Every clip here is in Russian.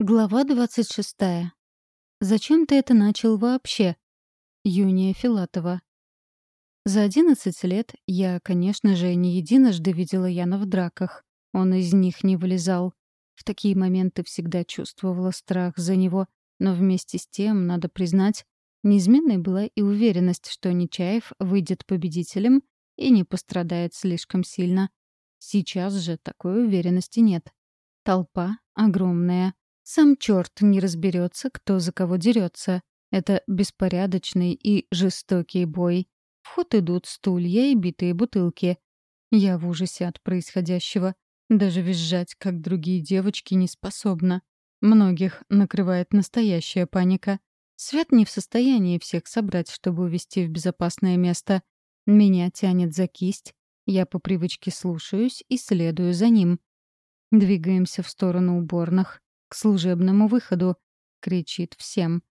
Глава 26. Зачем ты это начал вообще? Юния Филатова. За 11 лет я, конечно же, не единожды видела Яна в драках. Он из них не вылезал. В такие моменты всегда чувствовала страх за него, но вместе с тем, надо признать, неизменной была и уверенность, что Нечаев выйдет победителем и не пострадает слишком сильно. Сейчас же такой уверенности нет. Толпа огромная, сам черт не разберется, кто за кого дерется. Это беспорядочный и жестокий бой. В ход идут стулья и битые бутылки. Я в ужасе от происходящего. Даже визжать, как другие девочки, не способна. Многих накрывает настоящая паника. Свят не в состоянии всех собрать, чтобы увести в безопасное место. Меня тянет за кисть. Я по привычке слушаюсь и следую за ним. Двигаемся в сторону уборных к служебному выходу, кричит всем.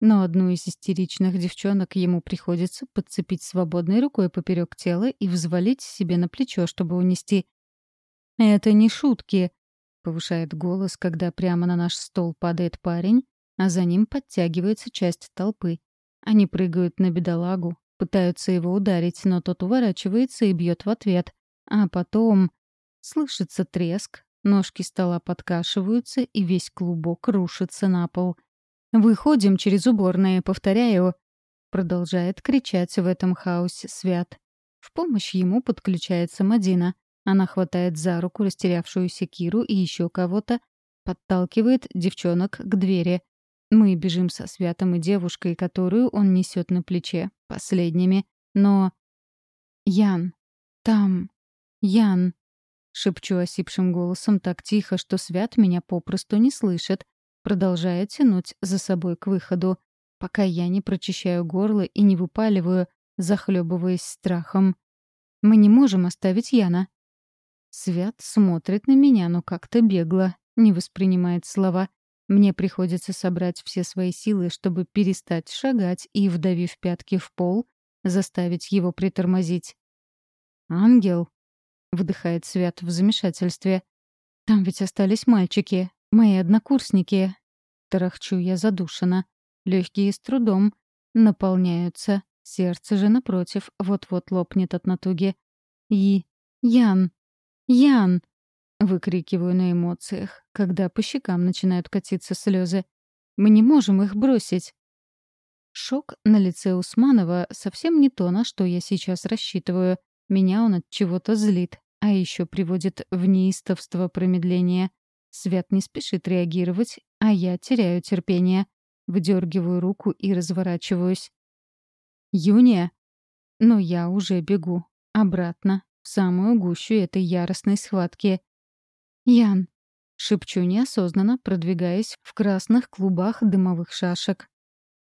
Но одну из истеричных девчонок ему приходится подцепить свободной рукой поперек тела и взвалить себе на плечо, чтобы унести. «Это не шутки», — повышает голос, когда прямо на наш стол падает парень, а за ним подтягивается часть толпы. Они прыгают на бедолагу, пытаются его ударить, но тот уворачивается и бьет в ответ. А потом слышится треск, Ножки стола подкашиваются, и весь клубок рушится на пол. «Выходим через уборные, повторяю», — продолжает кричать в этом хаосе Свят. В помощь ему подключается Мадина. Она хватает за руку растерявшуюся Киру и еще кого-то, подталкивает девчонок к двери. Мы бежим со Святом и девушкой, которую он несет на плече, последними. Но... Ян. Там. Ян. Шепчу осипшим голосом так тихо, что Свят меня попросту не слышит, продолжая тянуть за собой к выходу, пока я не прочищаю горло и не выпаливаю, захлебываясь страхом. «Мы не можем оставить Яна». Свят смотрит на меня, но как-то бегло, не воспринимает слова. Мне приходится собрать все свои силы, чтобы перестать шагать и, вдавив пятки в пол, заставить его притормозить. «Ангел», выдыхает Свят в замешательстве. Там ведь остались мальчики, мои однокурсники. Тарахчу я задушена. Легкие с трудом наполняются. Сердце же, напротив, вот-вот лопнет от натуги. И... Ян! Ян! Выкрикиваю на эмоциях, когда по щекам начинают катиться слезы. Мы не можем их бросить. Шок на лице Усманова совсем не то, на что я сейчас рассчитываю. Меня он от чего-то злит. А еще приводит в неистовство промедление. Свят не спешит реагировать, а я теряю терпение. Выдергиваю руку и разворачиваюсь. «Юния!» Но я уже бегу. Обратно, в самую гущу этой яростной схватки. «Ян!» — шепчу неосознанно, продвигаясь в красных клубах дымовых шашек.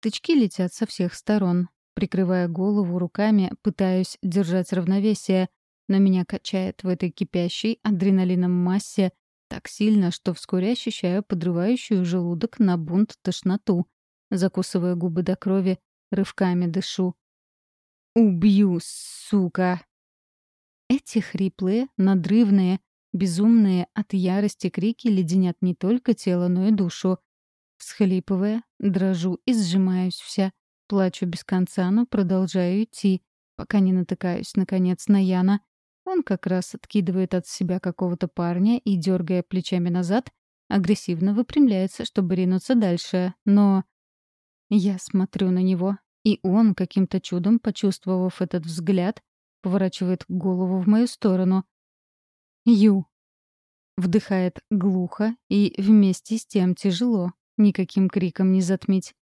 Тычки летят со всех сторон. Прикрывая голову руками, пытаюсь держать равновесие, но меня качает в этой кипящей адреналином массе так сильно, что вскоре ощущаю подрывающую желудок на бунт тошноту. Закусывая губы до крови, рывками дышу. «Убью, сука!» Эти хриплые, надрывные, безумные от ярости крики леденят не только тело, но и душу. Всхлипывая, дрожу и сжимаюсь вся. Плачу без конца, но продолжаю идти, пока не натыкаюсь, наконец, на Яна. Он как раз откидывает от себя какого-то парня и, дергая плечами назад, агрессивно выпрямляется, чтобы ринуться дальше. Но я смотрю на него, и он, каким-то чудом почувствовав этот взгляд, поворачивает голову в мою сторону. «Ю!» Вдыхает глухо и вместе с тем тяжело, никаким криком не затмить.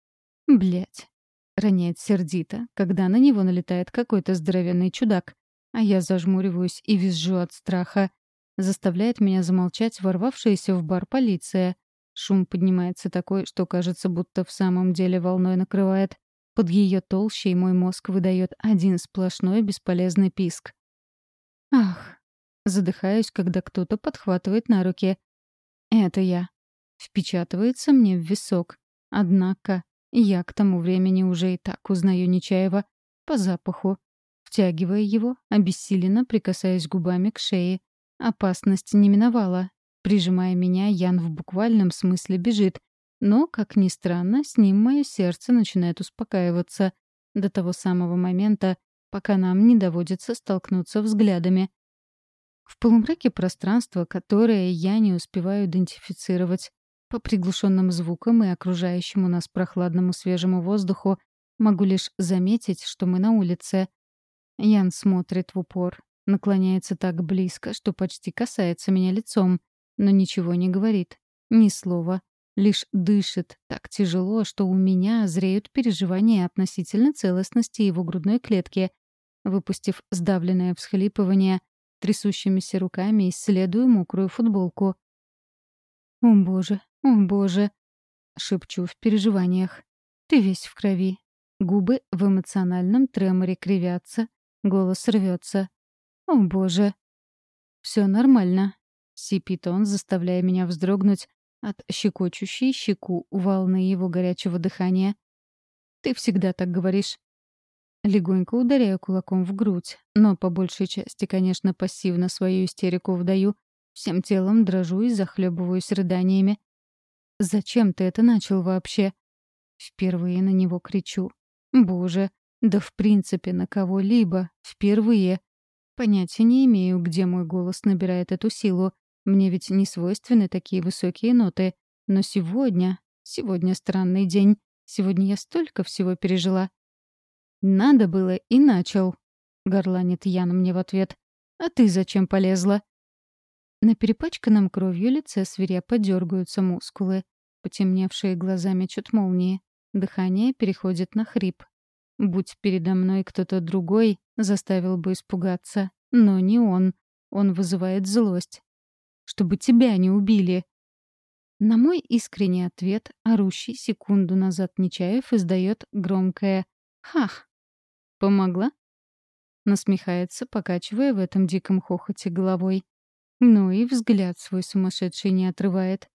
Блять. Роняет сердито, когда на него налетает какой-то здоровенный чудак а я зажмуриваюсь и визжу от страха. Заставляет меня замолчать ворвавшаяся в бар полиция. Шум поднимается такой, что кажется, будто в самом деле волной накрывает. Под ее толщей мой мозг выдает один сплошной бесполезный писк. Ах! Задыхаюсь, когда кто-то подхватывает на руки. Это я. Впечатывается мне в висок. Однако я к тому времени уже и так узнаю Нечаева по запаху втягивая его, обессиленно прикасаясь губами к шее. Опасность не миновала. Прижимая меня, Ян в буквальном смысле бежит. Но, как ни странно, с ним мое сердце начинает успокаиваться. До того самого момента, пока нам не доводится столкнуться взглядами. В полумраке пространства, которое я не успеваю идентифицировать, по приглушенным звукам и окружающему нас прохладному свежему воздуху могу лишь заметить, что мы на улице. Ян смотрит в упор, наклоняется так близко, что почти касается меня лицом, но ничего не говорит, ни слова, лишь дышит так тяжело, что у меня зреют переживания относительно целостности его грудной клетки. Выпустив сдавленное всхлипывание, трясущимися руками исследую мокрую футболку. «О боже, о боже!» — шепчу в переживаниях. «Ты весь в крови». Губы в эмоциональном треморе кривятся, голос рвется. «О боже!» «Все нормально», — сипит он, заставляя меня вздрогнуть от щекочущей щеку волны его горячего дыхания. «Ты всегда так говоришь». Легонько ударяю кулаком в грудь, но по большей части, конечно, пассивно свою истерику вдаю. Всем телом дрожу и захлебываюсь рыданиями. «Зачем ты это начал вообще?» Впервые на него кричу. «Боже, да в принципе на кого-либо. Впервые. Понятия не имею, где мой голос набирает эту силу. Мне ведь не свойственны такие высокие ноты. Но сегодня... Сегодня странный день. Сегодня я столько всего пережила. «Надо было и начал», — горланит Ян мне в ответ. «А ты зачем полезла?» На перепачканном кровью лице свирепо дергаются мускулы. Потемневшие глаза мечут молнии. Дыхание переходит на хрип. Будь передо мной кто-то другой, заставил бы испугаться. Но не он. Он вызывает злость чтобы тебя не убили». На мой искренний ответ, орущий секунду назад Нечаев издает громкое «Хах!» «Помогла?» Насмехается, покачивая в этом диком хохоте головой. Ну и взгляд свой сумасшедший не отрывает.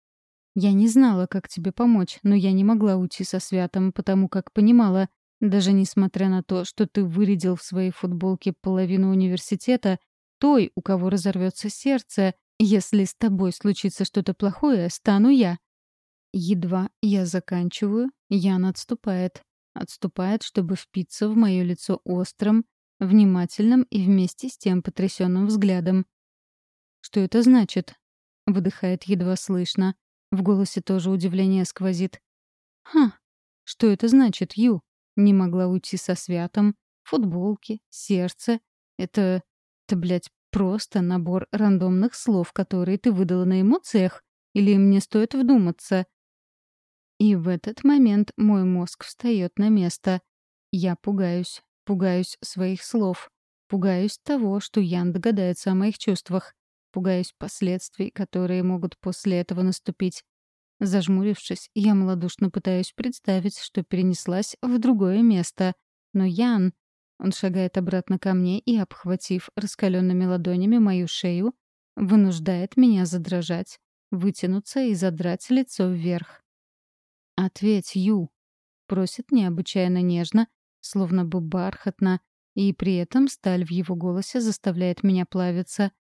«Я не знала, как тебе помочь, но я не могла уйти со святом, потому как понимала, даже несмотря на то, что ты вырядил в своей футболке половину университета, той, у кого разорвется сердце, если с тобой случится что-то плохое, стану я. Едва я заканчиваю, Ян отступает. Отступает, чтобы впиться в мое лицо острым, внимательным и вместе с тем потрясенным взглядом. «Что это значит?» — выдыхает едва слышно. В голосе тоже удивление сквозит. «Ха! Что это значит, Ю? Не могла уйти со святом, футболки, сердце. Это... это, блядь, Просто набор рандомных слов, которые ты выдала на эмоциях? Или мне стоит вдуматься? И в этот момент мой мозг встает на место. Я пугаюсь. Пугаюсь своих слов. Пугаюсь того, что Ян догадается о моих чувствах. Пугаюсь последствий, которые могут после этого наступить. Зажмурившись, я малодушно пытаюсь представить, что перенеслась в другое место. Но Ян он шагает обратно ко мне и, обхватив раскаленными ладонями мою шею, вынуждает меня задрожать, вытянуться и задрать лицо вверх. «Ответь, Ю!» — просит необычайно нежно, словно бы бархатно, и при этом сталь в его голосе заставляет меня плавиться.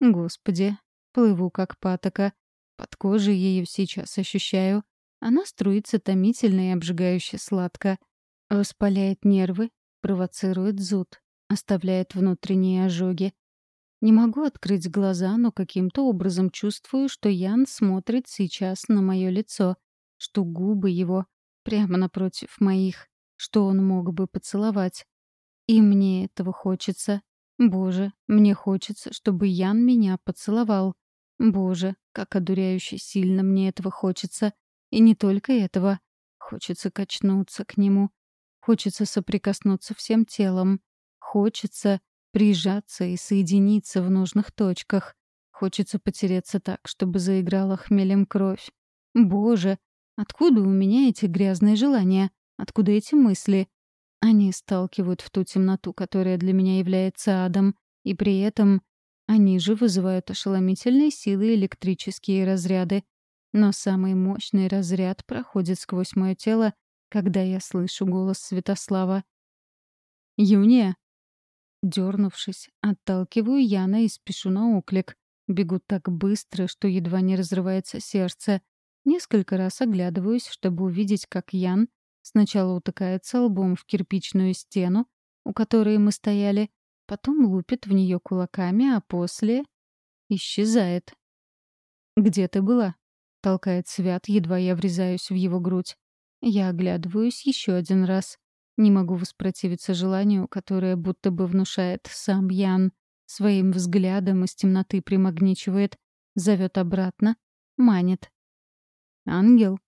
Господи, плыву как патока. Под кожей ее сейчас ощущаю. Она струится томительно и обжигающе сладко. Воспаляет нервы, провоцирует зуд, оставляет внутренние ожоги. Не могу открыть глаза, но каким-то образом чувствую, что Ян смотрит сейчас на мое лицо, что губы его прямо напротив моих, что он мог бы поцеловать. И мне этого хочется. Боже, мне хочется, чтобы Ян меня поцеловал. Боже, как одуряюще сильно мне этого хочется. И не только этого. Хочется качнуться к нему, Хочется соприкоснуться всем телом. Хочется прижаться и соединиться в нужных точках. Хочется потереться так, чтобы заиграла хмелем кровь. Боже, откуда у меня эти грязные желания? Откуда эти мысли? Они сталкивают в ту темноту, которая для меня является адом, и при этом они же вызывают ошеломительные силы электрические разряды. Но самый мощный разряд проходит сквозь мое тело когда я слышу голос Святослава. «Юния!» Дернувшись, отталкиваю Яна и спешу на оклик. бегут так быстро, что едва не разрывается сердце. Несколько раз оглядываюсь, чтобы увидеть, как Ян сначала утыкается лбом в кирпичную стену, у которой мы стояли, потом лупит в нее кулаками, а после исчезает. «Где ты была?» — толкает Свят, едва я врезаюсь в его грудь. Я оглядываюсь еще один раз. Не могу воспротивиться желанию, которое будто бы внушает сам Ян. Своим взглядом из темноты примагничивает, зовет обратно, манит. «Ангел?»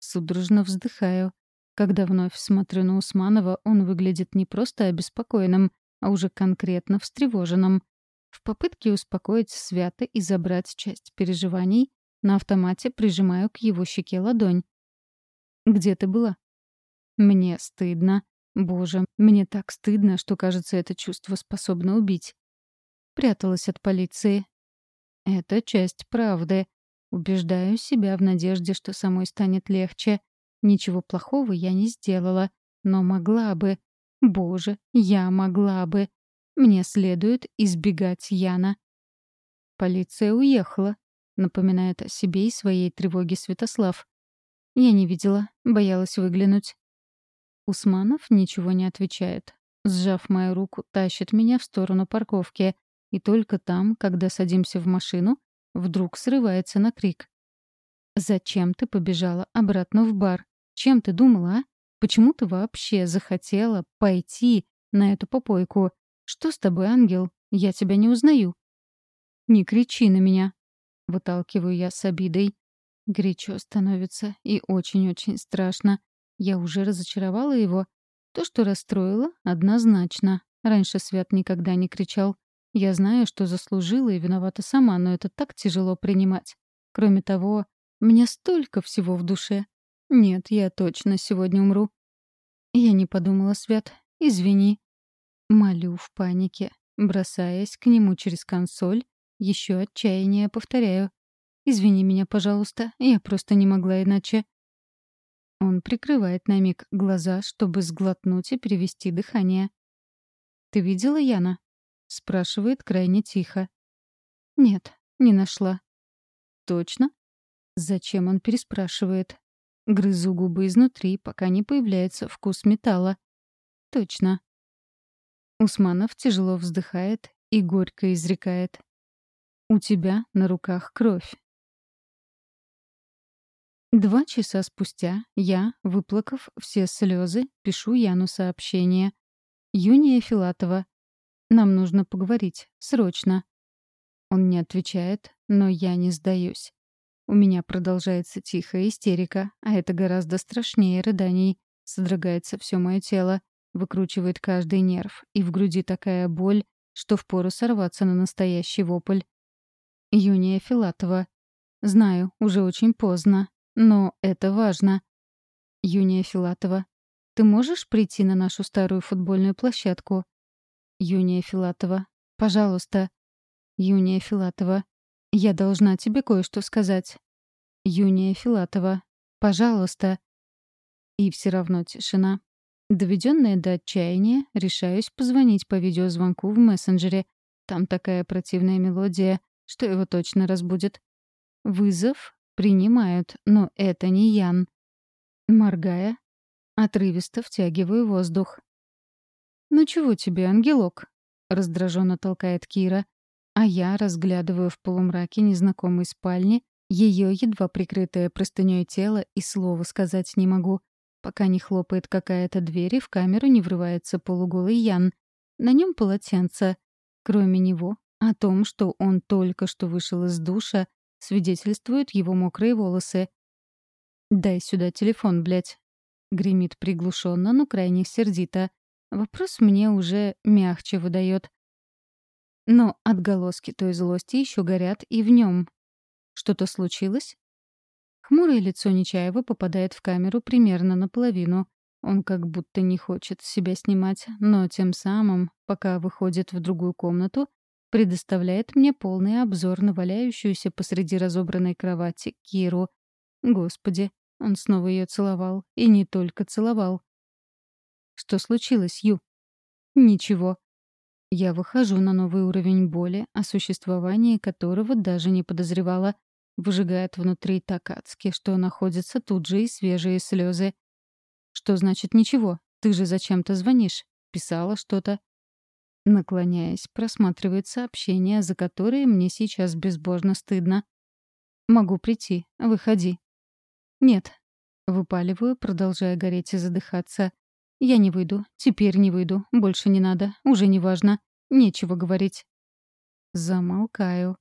Судорожно вздыхаю. Когда вновь смотрю на Усманова, он выглядит не просто обеспокоенным, а уже конкретно встревоженным. В попытке успокоить Свята и забрать часть переживаний, на автомате прижимаю к его щеке ладонь. «Где ты была?» Мне стыдно. Боже, мне так стыдно, что, кажется, это чувство способно убить. Пряталась от полиции. Это часть правды. Убеждаю себя в надежде, что самой станет легче. Ничего плохого я не сделала, но могла бы. Боже, я могла бы. Мне следует избегать Яна. Полиция уехала, напоминает о себе и своей тревоге Святослав. Я не видела, боялась выглянуть. Усманов ничего не отвечает. Сжав мою руку, тащит меня в сторону парковки. И только там, когда садимся в машину, вдруг срывается на крик. «Зачем ты побежала обратно в бар? Чем ты думала, а? Почему ты вообще захотела пойти на эту попойку? Что с тобой, ангел? Я тебя не узнаю». «Не кричи на меня», — выталкиваю я с обидой. Горячо становится и очень-очень страшно. Я уже разочаровала его. То, что расстроило, однозначно. Раньше Свят никогда не кричал. Я знаю, что заслужила и виновата сама, но это так тяжело принимать. Кроме того, меня столько всего в душе. Нет, я точно сегодня умру. Я не подумала, Свят. Извини. Молю в панике, бросаясь к нему через консоль, еще отчаяние повторяю. «Извини меня, пожалуйста, я просто не могла иначе». Он прикрывает на миг глаза, чтобы сглотнуть и перевести дыхание. «Ты видела Яна?» — спрашивает крайне тихо. «Нет, не нашла». «Точно?» Зачем он переспрашивает? Грызу губы изнутри, пока не появляется вкус металла. «Точно». Усманов тяжело вздыхает и горько изрекает. «У тебя на руках кровь». Два часа спустя я, выплакав все слезы, пишу Яну сообщение. «Юния Филатова. Нам нужно поговорить. Срочно». Он не отвечает, но я не сдаюсь. У меня продолжается тихая истерика, а это гораздо страшнее рыданий. Содрогается все мое тело, выкручивает каждый нерв, и в груди такая боль, что впору сорваться на настоящий вопль. Юния Филатова. Знаю, уже очень поздно, но это важно. Юния Филатова. Ты можешь прийти на нашу старую футбольную площадку? Юния Филатова. Пожалуйста. Юния Филатова. Я должна тебе кое-что сказать. Юния Филатова. Пожалуйста. И все равно тишина. Доведенная до отчаяния, решаюсь позвонить по видеозвонку в мессенджере. Там такая противная мелодия, что его точно разбудит. Вызов Принимают, но это не Ян. Моргая, отрывисто втягиваю воздух. «Ну чего тебе, ангелок?» — раздраженно толкает Кира. А я разглядываю в полумраке незнакомой спальни ее едва прикрытое простыней тело и слова сказать не могу, пока не хлопает какая-то дверь и в камеру не врывается полуголый Ян. На нем полотенце. Кроме него, о том, что он только что вышел из душа, свидетельствуют его мокрые волосы. «Дай сюда телефон, блядь», — гремит приглушенно, но крайне сердито. Вопрос мне уже мягче выдает. Но отголоски той злости еще горят и в нем. Что-то случилось? Хмурое лицо Нечаева попадает в камеру примерно наполовину. Он как будто не хочет себя снимать, но тем самым, пока выходит в другую комнату, предоставляет мне полный обзор на валяющуюся посреди разобранной кровати Киру. Господи, он снова ее целовал. И не только целовал. Что случилось, Ю? Ничего. Я выхожу на новый уровень боли, о существовании которого даже не подозревала. Выжигает внутри так адски, что находятся тут же и свежие слезы. «Что значит ничего? Ты же зачем-то звонишь? Писала что-то?» Наклоняясь, просматривает сообщения, за которые мне сейчас безбожно стыдно. «Могу прийти. Выходи». «Нет». Выпаливаю, продолжая гореть и задыхаться. «Я не выйду. Теперь не выйду. Больше не надо. Уже не важно. Нечего говорить». Замолкаю.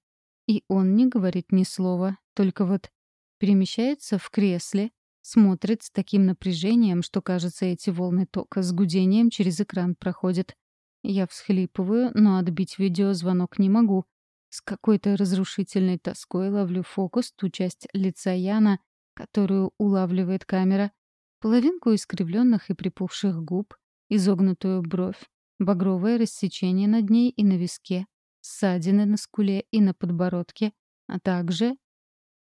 И он не говорит ни слова, только вот перемещается в кресле, смотрит с таким напряжением, что, кажется, эти волны тока с гудением через экран проходят. Я всхлипываю, но отбить видеозвонок не могу. С какой-то разрушительной тоской ловлю фокус ту часть лица Яна, которую улавливает камера, половинку искривленных и припухших губ, изогнутую бровь, багровое рассечение над ней и на виске, ссадины на скуле и на подбородке, а также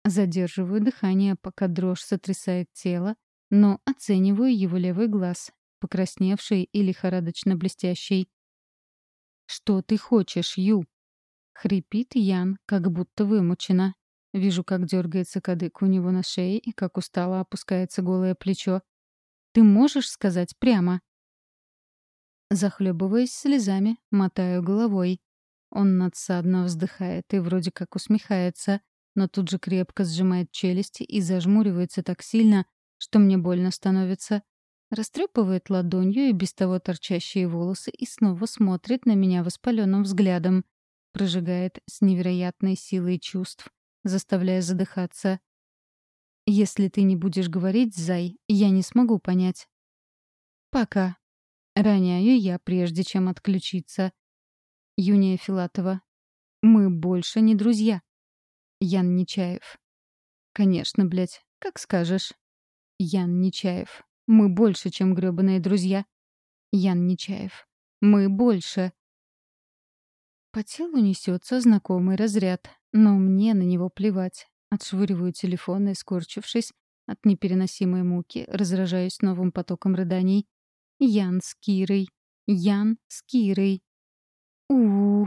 задерживаю дыхание, пока дрожь сотрясает тело, но оцениваю его левый глаз, покрасневший и лихорадочно блестящий. «Что ты хочешь, Ю?» Хрипит Ян, как будто вымучена. Вижу, как дергается кадык у него на шее и как устало опускается голое плечо. «Ты можешь сказать прямо?» Захлебываясь слезами, мотаю головой. Он надсадно вздыхает и вроде как усмехается, но тут же крепко сжимает челюсти и зажмуривается так сильно, что мне больно становится. Растрепывает ладонью и без того торчащие волосы и снова смотрит на меня воспаленным взглядом. Прожигает с невероятной силой чувств, заставляя задыхаться. «Если ты не будешь говорить, Зай, я не смогу понять». «Пока». Роняю я, прежде чем отключиться. Юния Филатова. «Мы больше не друзья». Ян Нечаев. «Конечно, блядь, как скажешь». Ян Нечаев. Мы больше, чем грёбаные друзья. Ян Нечаев. Мы больше. По телу несется знакомый разряд, но мне на него плевать. Отшвыриваю телефон и, скорчившись от непереносимой муки, разражаюсь новым потоком рыданий. Ян с Кирой. Ян с Кирой. у у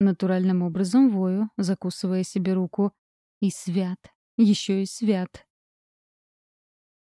Натуральным образом вою, закусывая себе руку. И свят. Еще и свят.